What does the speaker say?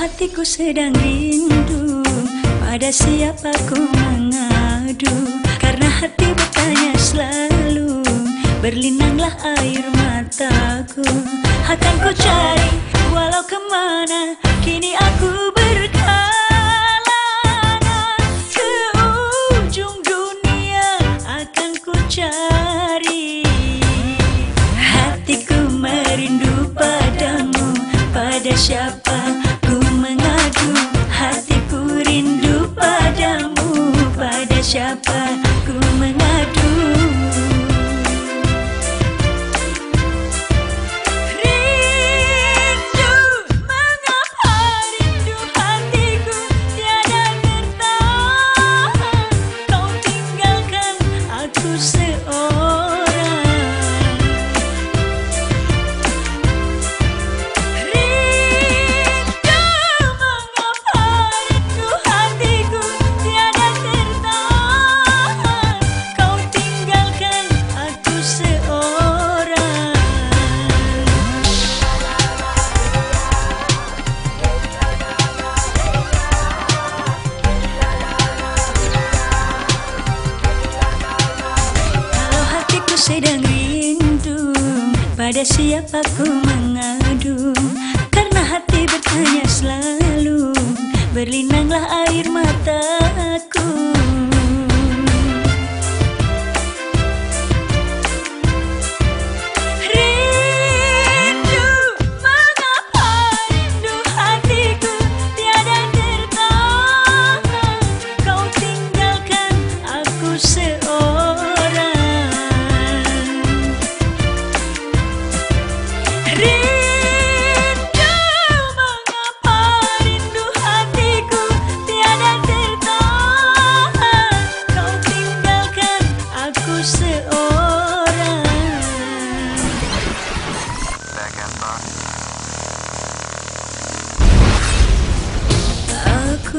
hatiku sedang rindu Pada siapa ku mengadu. Karena hati bertanya selalu Berlinanglah air mataku. Akan ku cari walau ke mana Kini aku berkalangan Ke ujung dunia akan ku cari. Hatiku merindu padamu Pada siapa sedang rindu Pada siapa ku mengadu. Karena hati bertanya selalu Berlinanglah air mata Aku